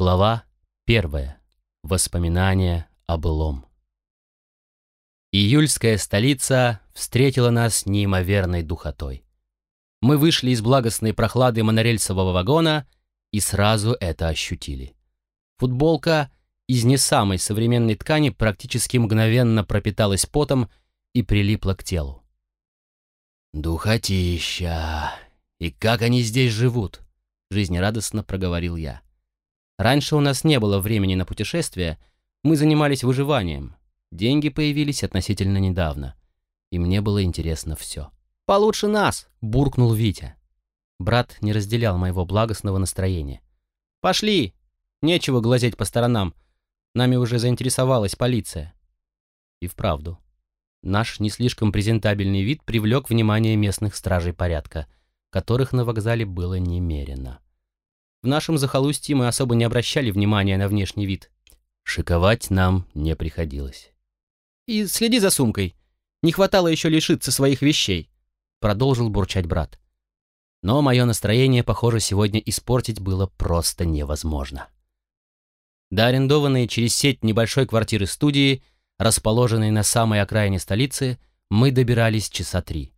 Глава первая. Воспоминания о былом. Июльская столица встретила нас неимоверной духотой. Мы вышли из благостной прохлады монорельсового вагона и сразу это ощутили. Футболка из не самой современной ткани практически мгновенно пропиталась потом и прилипла к телу. «Духотища! И как они здесь живут?» — жизнерадостно проговорил я. Раньше у нас не было времени на путешествия, мы занимались выживанием. Деньги появились относительно недавно, и мне было интересно все. «Получше нас!» — буркнул Витя. Брат не разделял моего благостного настроения. «Пошли! Нечего глазеть по сторонам. Нами уже заинтересовалась полиция». И вправду. Наш не слишком презентабельный вид привлек внимание местных стражей порядка, которых на вокзале было немерено. В нашем захолустье мы особо не обращали внимания на внешний вид. Шиковать нам не приходилось. «И следи за сумкой. Не хватало еще лишиться своих вещей», — продолжил бурчать брат. Но мое настроение, похоже, сегодня испортить было просто невозможно. До арендованной через сеть небольшой квартиры-студии, расположенной на самой окраине столицы, мы добирались часа три.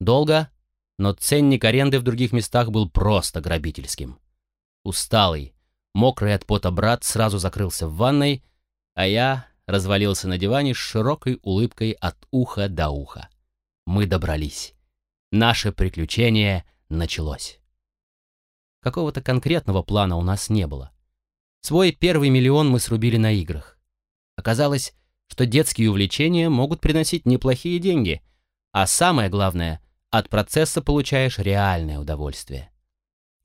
Долго, но ценник аренды в других местах был просто грабительским. Усталый, мокрый от пота брат сразу закрылся в ванной, а я развалился на диване с широкой улыбкой от уха до уха. Мы добрались. Наше приключение началось. Какого-то конкретного плана у нас не было. Свой первый миллион мы срубили на играх. Оказалось, что детские увлечения могут приносить неплохие деньги, а самое главное, от процесса получаешь реальное удовольствие.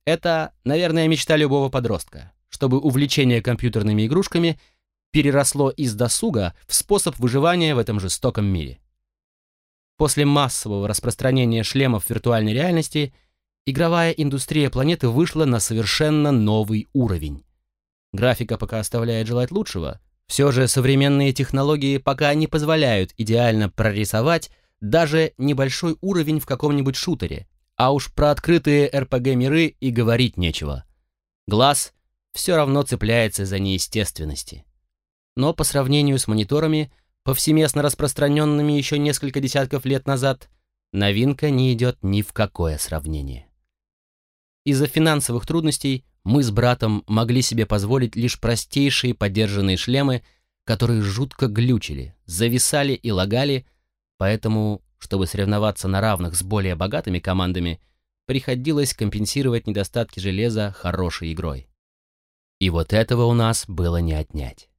Это, наверное, мечта любого подростка, чтобы увлечение компьютерными игрушками переросло из досуга в способ выживания в этом жестоком мире. После массового распространения шлемов виртуальной реальности игровая индустрия планеты вышла на совершенно новый уровень. Графика пока оставляет желать лучшего, все же современные технологии пока не позволяют идеально прорисовать даже небольшой уровень в каком-нибудь шутере, а уж про открытые РПГ-миры и говорить нечего. Глаз все равно цепляется за неестественности. Но по сравнению с мониторами, повсеместно распространенными еще несколько десятков лет назад, новинка не идет ни в какое сравнение. Из-за финансовых трудностей мы с братом могли себе позволить лишь простейшие подержанные шлемы, которые жутко глючили, зависали и лагали, поэтому чтобы соревноваться на равных с более богатыми командами, приходилось компенсировать недостатки железа хорошей игрой. И вот этого у нас было не отнять.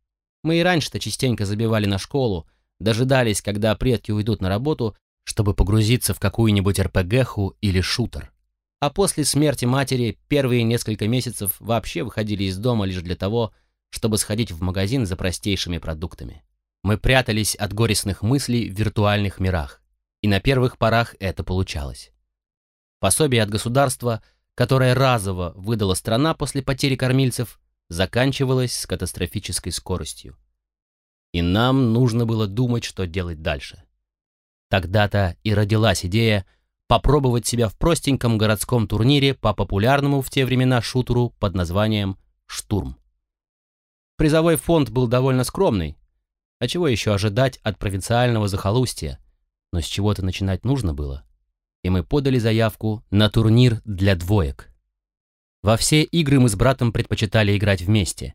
Мы и раньше-то частенько забивали на школу, дожидались, когда предки уйдут на работу, чтобы погрузиться в какую-нибудь РПГху или шутер. А после смерти матери первые несколько месяцев вообще выходили из дома лишь для того, чтобы сходить в магазин за простейшими продуктами. Мы прятались от горестных мыслей в виртуальных мирах, и на первых порах это получалось. Пособие от государства, которое разово выдала страна после потери кормильцев, заканчивалось с катастрофической скоростью. И нам нужно было думать, что делать дальше. Тогда-то и родилась идея попробовать себя в простеньком городском турнире по популярному в те времена шутеру под названием «Штурм». Призовой фонд был довольно скромный, а чего еще ожидать от провинциального захолустья, но с чего-то начинать нужно было, и мы подали заявку на турнир для двоек. Во все игры мы с братом предпочитали играть вместе,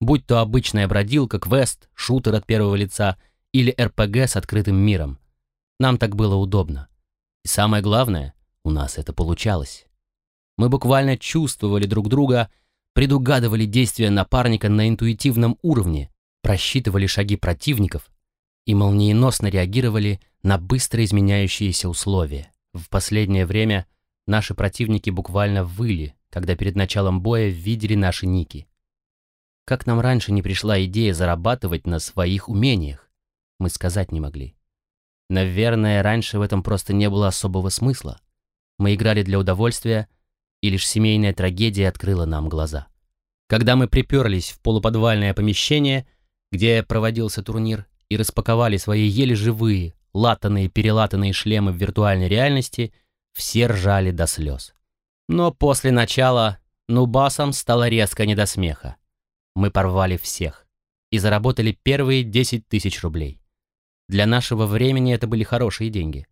будь то обычная бродилка, квест, шутер от первого лица или РПГ с открытым миром. Нам так было удобно. И самое главное, у нас это получалось. Мы буквально чувствовали друг друга, предугадывали действия напарника на интуитивном уровне, просчитывали шаги противников и молниеносно реагировали на быстро изменяющиеся условия. В последнее время наши противники буквально выли, когда перед началом боя видели наши ники. Как нам раньше не пришла идея зарабатывать на своих умениях, мы сказать не могли. Наверное, раньше в этом просто не было особого смысла. Мы играли для удовольствия, и лишь семейная трагедия открыла нам глаза. Когда мы приперлись в полуподвальное помещение, где проводился турнир, и распаковали свои еле живые, латанные-перелатанные шлемы в виртуальной реальности, все ржали до слез. Но после начала нубасам стало резко не до смеха. мы порвали всех и заработали первые 10 тысяч рублей. Для нашего времени это были хорошие деньги.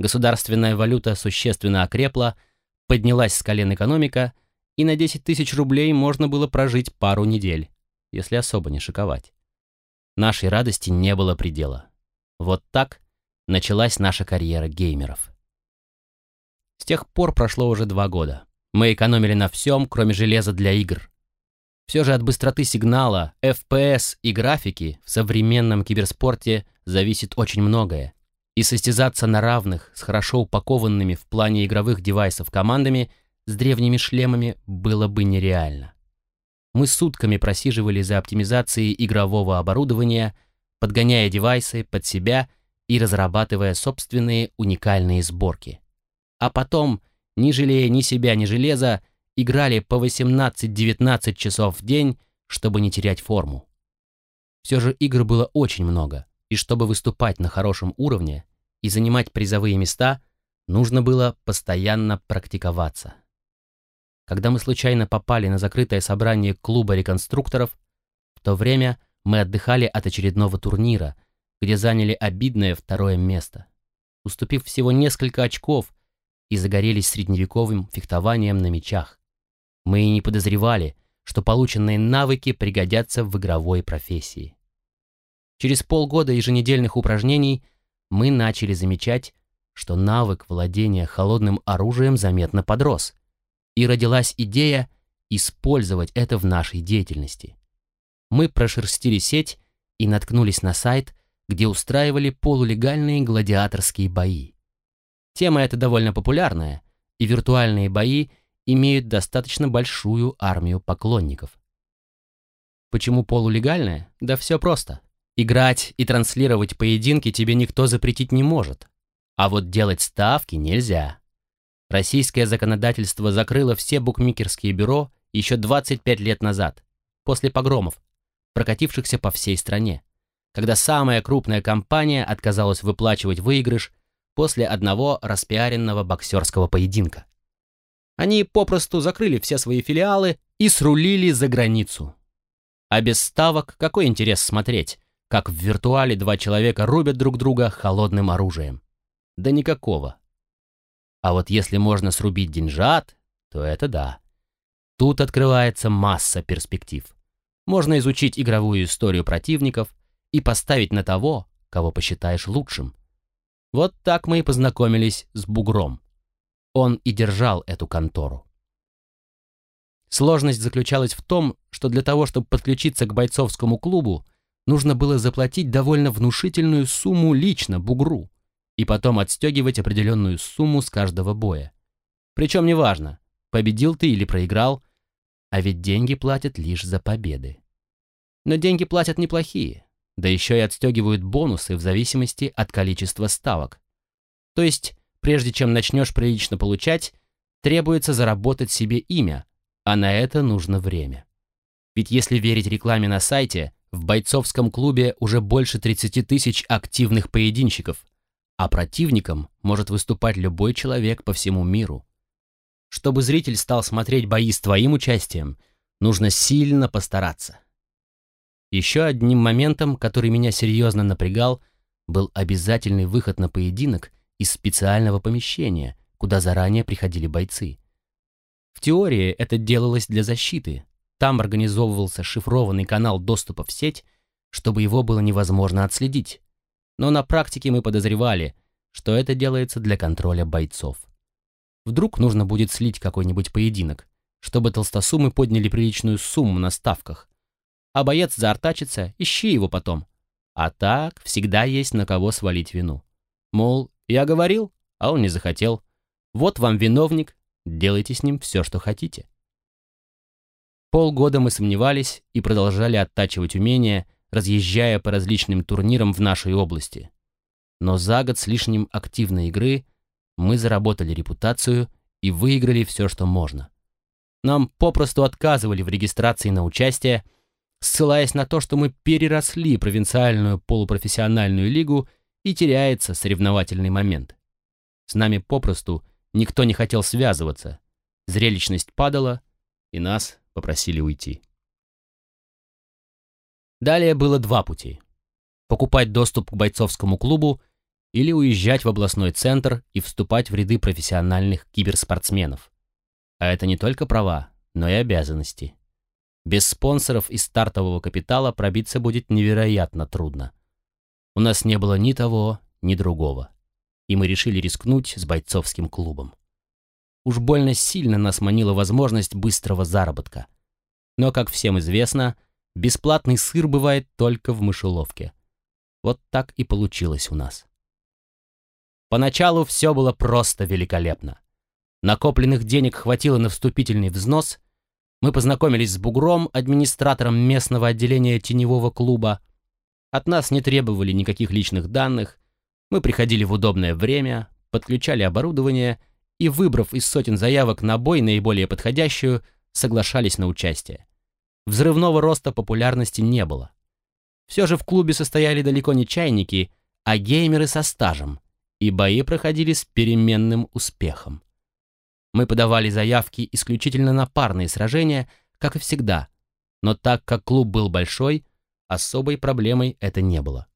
Государственная валюта существенно окрепла, поднялась с колен экономика, и на 10 тысяч рублей можно было прожить пару недель, если особо не шиковать. Нашей радости не было предела. Вот так началась наша карьера геймеров. С тех пор прошло уже два года. Мы экономили на всем, кроме железа для игр. Все же от быстроты сигнала, FPS и графики в современном киберспорте зависит очень многое. И состязаться на равных с хорошо упакованными в плане игровых девайсов командами с древними шлемами было бы нереально. Мы сутками просиживали за оптимизацией игрового оборудования, подгоняя девайсы под себя и разрабатывая собственные уникальные сборки. А потом, не жалея ни себя, ни железа, играли по 18-19 часов в день, чтобы не терять форму. Все же игр было очень много, и чтобы выступать на хорошем уровне и занимать призовые места, нужно было постоянно практиковаться. Когда мы случайно попали на закрытое собрание клуба реконструкторов, в то время мы отдыхали от очередного турнира, где заняли обидное второе место, уступив всего несколько очков и загорелись средневековым фехтованием на мечах. Мы и не подозревали, что полученные навыки пригодятся в игровой профессии. Через полгода еженедельных упражнений мы начали замечать, что навык владения холодным оружием заметно подрос, и родилась идея использовать это в нашей деятельности. Мы прошерстили сеть и наткнулись на сайт, где устраивали полулегальные гладиаторские бои. Тема эта довольно популярная, и виртуальные бои – имеют достаточно большую армию поклонников. Почему полулегальное? Да все просто. Играть и транслировать поединки тебе никто запретить не может. А вот делать ставки нельзя. Российское законодательство закрыло все букмекерские бюро еще 25 лет назад, после погромов, прокатившихся по всей стране, когда самая крупная компания отказалась выплачивать выигрыш после одного распиаренного боксерского поединка. Они попросту закрыли все свои филиалы и срулили за границу. А без ставок какой интерес смотреть, как в виртуале два человека рубят друг друга холодным оружием? Да никакого. А вот если можно срубить деньжат, то это да. Тут открывается масса перспектив. Можно изучить игровую историю противников и поставить на того, кого посчитаешь лучшим. Вот так мы и познакомились с Бугром. Он и держал эту контору. Сложность заключалась в том, что для того, чтобы подключиться к бойцовскому клубу, нужно было заплатить довольно внушительную сумму лично бугру и потом отстегивать определенную сумму с каждого боя. Причем неважно, победил ты или проиграл, а ведь деньги платят лишь за победы. Но деньги платят неплохие, да еще и отстегивают бонусы в зависимости от количества ставок. То есть Прежде чем начнешь прилично получать, требуется заработать себе имя, а на это нужно время. Ведь если верить рекламе на сайте, в бойцовском клубе уже больше 30 тысяч активных поединщиков, а противником может выступать любой человек по всему миру. Чтобы зритель стал смотреть бои с твоим участием, нужно сильно постараться. Еще одним моментом, который меня серьезно напрягал, был обязательный выход на поединок из специального помещения, куда заранее приходили бойцы. В теории это делалось для защиты. Там организовывался шифрованный канал доступа в сеть, чтобы его было невозможно отследить. Но на практике мы подозревали, что это делается для контроля бойцов. Вдруг нужно будет слить какой-нибудь поединок, чтобы толстосумы подняли приличную сумму на ставках. А боец заортачится, ищи его потом. А так всегда есть на кого свалить вину. Мол, я говорил, а он не захотел. Вот вам виновник, делайте с ним все, что хотите. Полгода мы сомневались и продолжали оттачивать умения, разъезжая по различным турнирам в нашей области. Но за год с лишним активной игры мы заработали репутацию и выиграли все, что можно. Нам попросту отказывали в регистрации на участие, ссылаясь на то, что мы переросли провинциальную полупрофессиональную лигу и теряется соревновательный момент. С нами попросту никто не хотел связываться, зрелищность падала, и нас попросили уйти. Далее было два пути. Покупать доступ к бойцовскому клубу или уезжать в областной центр и вступать в ряды профессиональных киберспортсменов. А это не только права, но и обязанности. Без спонсоров и стартового капитала пробиться будет невероятно трудно. У нас не было ни того, ни другого. И мы решили рискнуть с бойцовским клубом. Уж больно сильно нас манила возможность быстрого заработка. Но, как всем известно, бесплатный сыр бывает только в мышеловке. Вот так и получилось у нас. Поначалу все было просто великолепно. Накопленных денег хватило на вступительный взнос, мы познакомились с Бугром, администратором местного отделения теневого клуба. От нас не требовали никаких личных данных, мы приходили в удобное время, подключали оборудование и, выбрав из сотен заявок на бой наиболее подходящую, соглашались на участие. Взрывного роста популярности не было. Все же в клубе состояли далеко не чайники, а геймеры со стажем, и бои проходили с переменным успехом. Мы подавали заявки исключительно на парные сражения, как и всегда, но так как клуб был большой, особой проблемой это не было.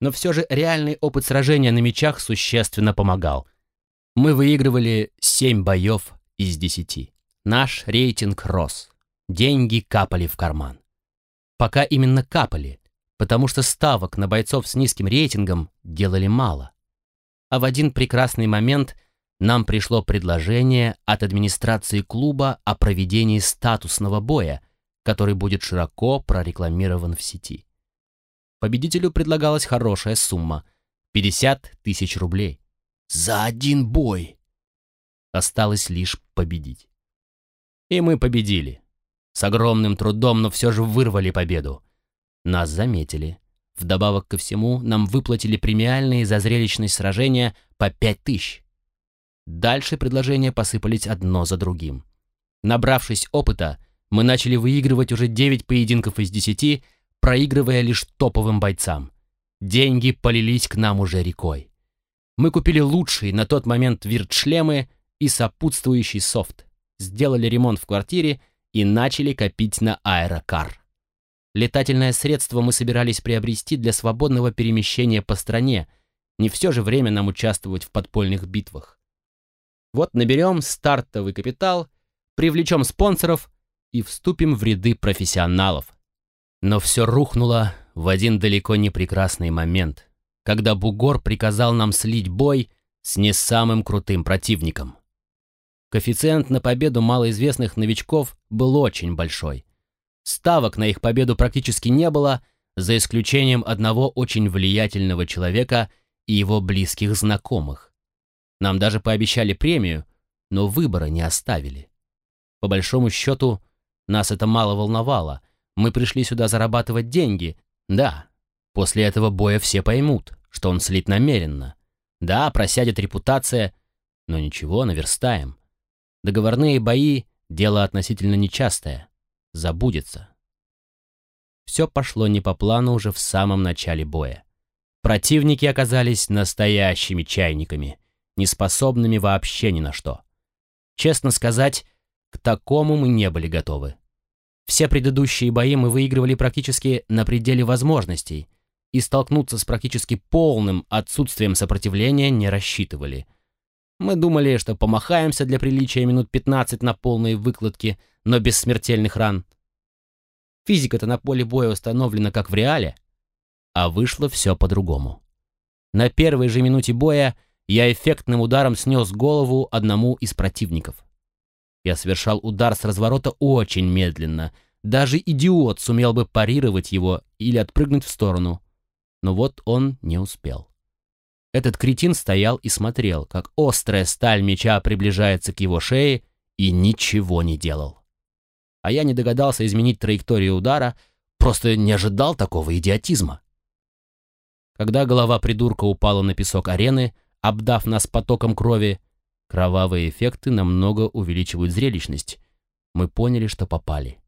Но все же реальный опыт сражения на мечах существенно помогал. Мы выигрывали 7 боев из 10. Наш рейтинг рос. Деньги капали в карман. Пока именно капали, потому что ставок на бойцов с низким рейтингом делали мало. А в один прекрасный момент – нам пришло предложение от администрации клуба о проведении статусного боя, который будет широко прорекламирован в сети. Победителю предлагалась хорошая сумма — 50 тысяч рублей. За один бой! Осталось лишь победить. И мы победили. С огромным трудом, но все же вырвали победу. Нас заметили. Вдобавок ко всему, нам выплатили премиальные за зрелищность сражения по 5 тысяч. Дальше предложения посыпались одно за другим. Набравшись опыта, мы начали выигрывать уже 9 поединков из 10, проигрывая лишь топовым бойцам. Деньги полились к нам уже рекой. Мы купили лучшие на тот момент виртшлемы и сопутствующий софт, сделали ремонт в квартире и начали копить на аэрокар. Летательное средство мы собирались приобрести для свободного перемещения по стране, не все же время нам участвовать в подпольных битвах. Вот наберем стартовый капитал, привлечем спонсоров и вступим в ряды профессионалов. Но все рухнуло в один далеко не прекрасный момент, когда Бугор приказал нам слить бой с не самым крутым противником. Коэффициент на победу малоизвестных новичков был очень большой. Ставок на их победу практически не было, за исключением одного очень влиятельного человека и его близких знакомых. Нам даже пообещали премию, но выбора не оставили. По большому счету, нас это мало волновало. Мы пришли сюда зарабатывать деньги. Да, после этого боя все поймут, что он слит намеренно. Да, просядет репутация, но ничего, наверстаем. Договорные бои — дело относительно нечастое. Забудется. Все пошло не по плану уже в самом начале боя. Противники оказались настоящими чайниками — неспособными вообще ни на что. Честно сказать, к такому мы не были готовы. Все предыдущие бои мы выигрывали практически на пределе возможностей, и столкнуться с практически полным отсутствием сопротивления не рассчитывали. Мы думали, что помахаемся для приличия минут 15 на полные выкладки, но без смертельных ран. Физика-то на поле боя установлена как в реале, а вышло все по-другому. На первой же минуте боя я эффектным ударом снес голову одному из противников. Я совершал удар с разворота очень медленно. Даже идиот сумел бы парировать его или отпрыгнуть в сторону. Но вот он не успел. Этот кретин стоял и смотрел, как острая сталь меча приближается к его шее, и ничего не делал. А я не догадался изменить траекторию удара, просто не ожидал такого идиотизма. Когда голова придурка упала на песок арены, обдав нас потоком крови. Кровавые эффекты намного увеличивают зрелищность. Мы поняли, что попали.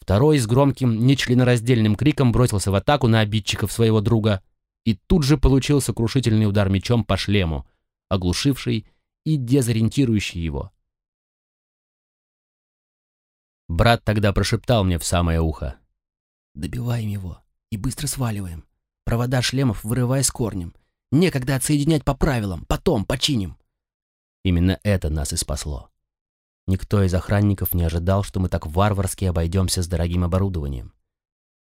Второй с громким, нечленораздельным криком бросился в атаку на обидчиков своего друга и тут же получил сокрушительный удар мечом по шлему, оглушивший и дезориентирующий его. Брат тогда прошептал мне в самое ухо. Добиваем его и быстро сваливаем. Провода шлемов вырывая с корнем. Некогда отсоединять по правилам, потом починим. Именно это нас и спасло. Никто из охранников не ожидал, что мы так варварски обойдемся с дорогим оборудованием.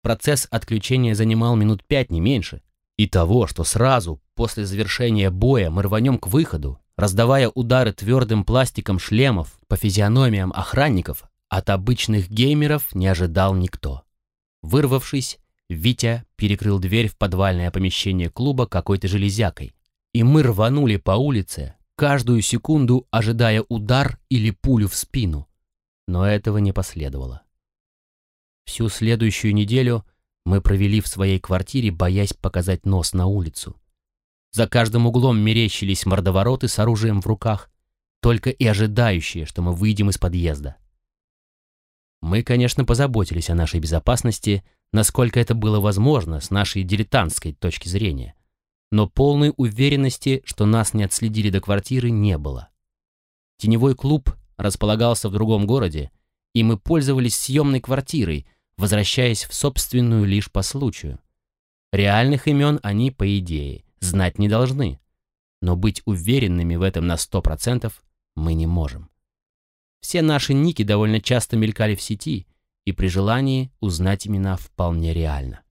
Процесс отключения занимал минут пять, не меньше. И того, что сразу после завершения боя мы рванем к выходу, раздавая удары твердым пластиком шлемов по физиономиям охранников, от обычных геймеров не ожидал никто. Вырвавшись, Витя перекрыл дверь в подвальное помещение клуба какой-то железякой, и мы рванули по улице, каждую секунду ожидая удар или пулю в спину. Но этого не последовало. Всю следующую неделю мы провели в своей квартире, боясь показать нос на улицу. За каждым углом мерещились мордовороты с оружием в руках, только и ожидающие, что мы выйдем из подъезда. Мы, конечно, позаботились о нашей безопасности, насколько это было возможно с нашей дилетантской точки зрения. Но полной уверенности, что нас не отследили до квартиры, не было. Теневой клуб располагался в другом городе, и мы пользовались съемной квартирой, возвращаясь в собственную лишь по случаю. Реальных имен они, по идее, знать не должны, но быть уверенными в этом на сто процентов мы не можем. Все наши ники довольно часто мелькали в сети, и при желании узнать имена вполне реально.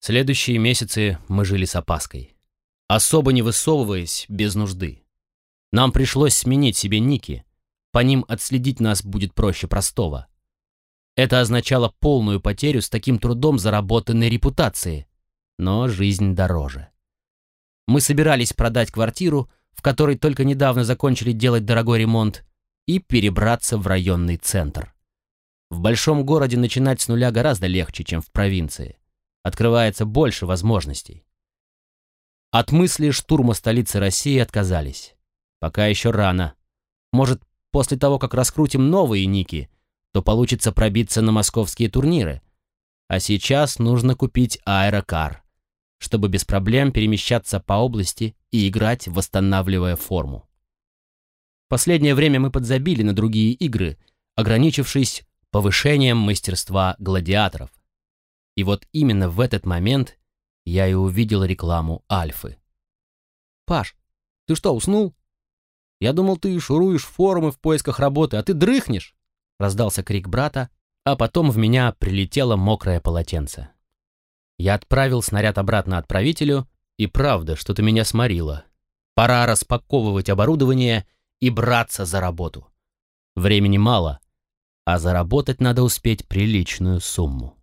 Следующие месяцы мы жили с опаской, особо не высовываясь без нужды. Нам пришлось сменить себе ники, по ним отследить нас будет проще простого. Это означало полную потерю с таким трудом заработанной репутации, но жизнь дороже. Мы собирались продать квартиру, в которой только недавно закончили делать дорогой ремонт, и перебраться в районный центр. В большом городе начинать с нуля гораздо легче, чем в провинции. Открывается больше возможностей. От мысли штурма столицы России отказались. Пока еще рано. Может, после того, как раскрутим новые ники, то получится пробиться на московские турниры. А сейчас нужно купить аэрокар, чтобы без проблем перемещаться по области и играть, восстанавливая форму. Последнее время мы подзабили на другие игры, ограничившись повышением мастерства гладиаторов. И вот именно в этот момент я и увидел рекламу Альфы. «Паш, ты что, уснул? Я думал, ты шуруешь форумы в поисках работы, а ты дрыхнешь!» Раздался крик брата, а потом в меня прилетело мокрое полотенце. Я отправил снаряд обратно отправителю, и правда, что-то меня сморило. Пора распаковывать оборудование и браться за работу. Времени мало, а заработать надо успеть приличную сумму.